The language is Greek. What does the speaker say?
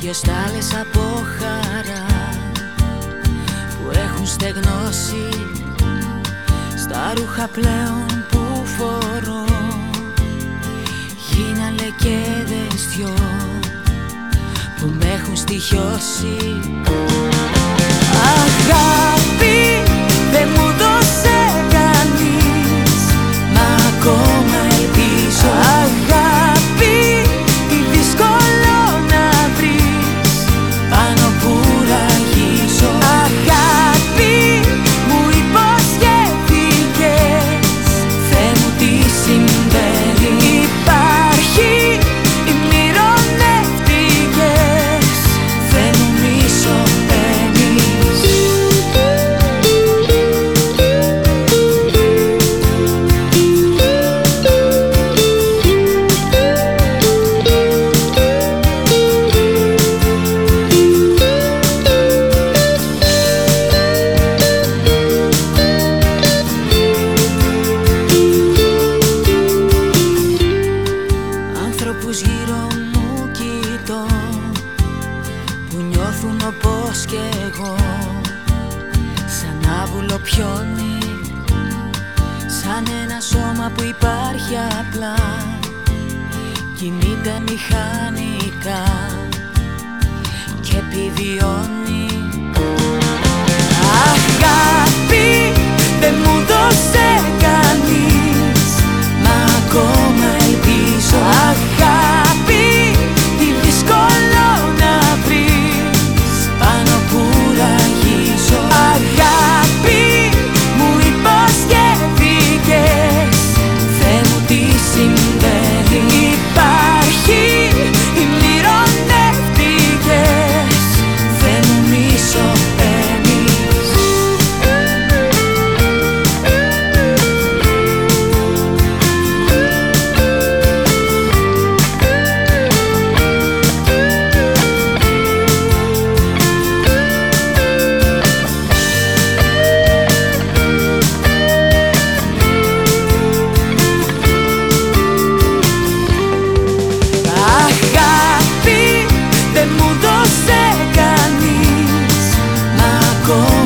βρήκα Δυο στάλες από χαρά Που έχουν στεγνώσει Στα ρούχα πλέον που φορώ. Γίνανε και δες δυο Που με έχουν στοιχειώσει Αγάπη δεν μου δώσε κανείς Μα ακόμα Που νιώθουν όπως και εγώ. Σαν άβουλο πιόνι Σαν ένα σώμα που υπάρχει απλά. Κινείται μηχανικά Και επιβιώνει. Αγάπη con